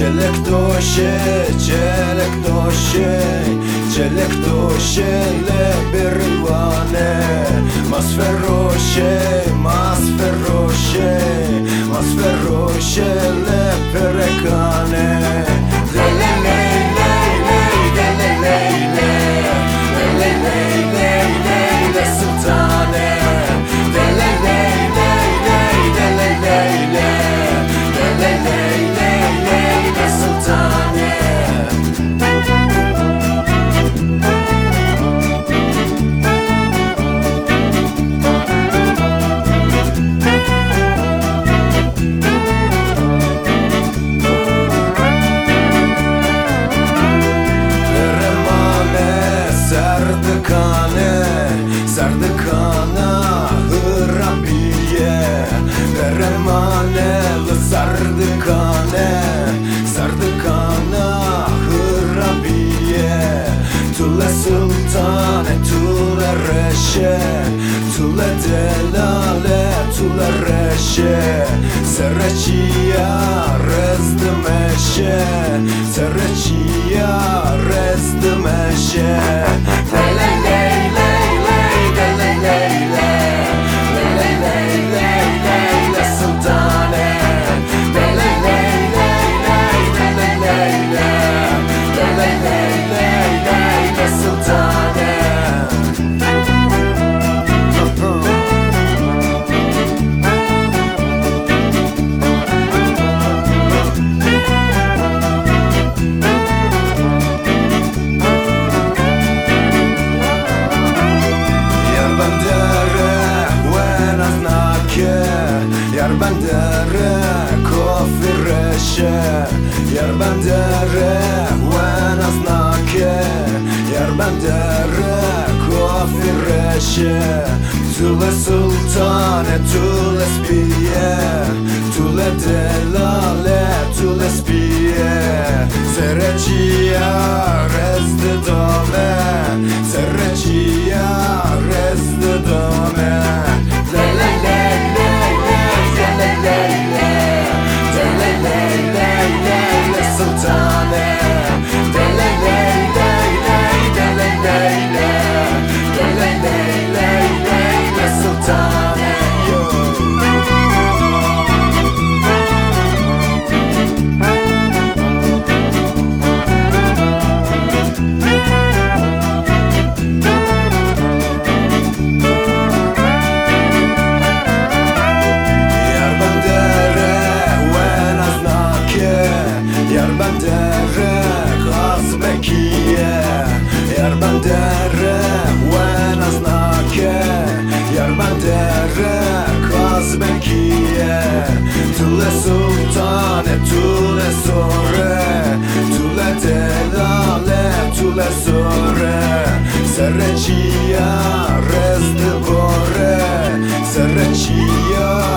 Çelek toşe, çelek toşe Çelek toşe le birvane Mas ferroşe, mas ferroşe Mas ferroşe le perekan serdikane Serdikana hırabiye Remane serdikane Serdikana hırabiye Tule sultane tule reşe Tule delale tule reşe. Serreçiya rezdi meşe Serreçiya rezdi się Jer będę rewe na znakie Jer będę rekofire się Tule sultane, tule spiye. Tule delale, tule spiye. Sereciyan ざめ Türkiye Yermendere Kazbekiye Tule sultane Tule sore Tule delale Tule sore. Serreçiya Rezdi bore Serreçiya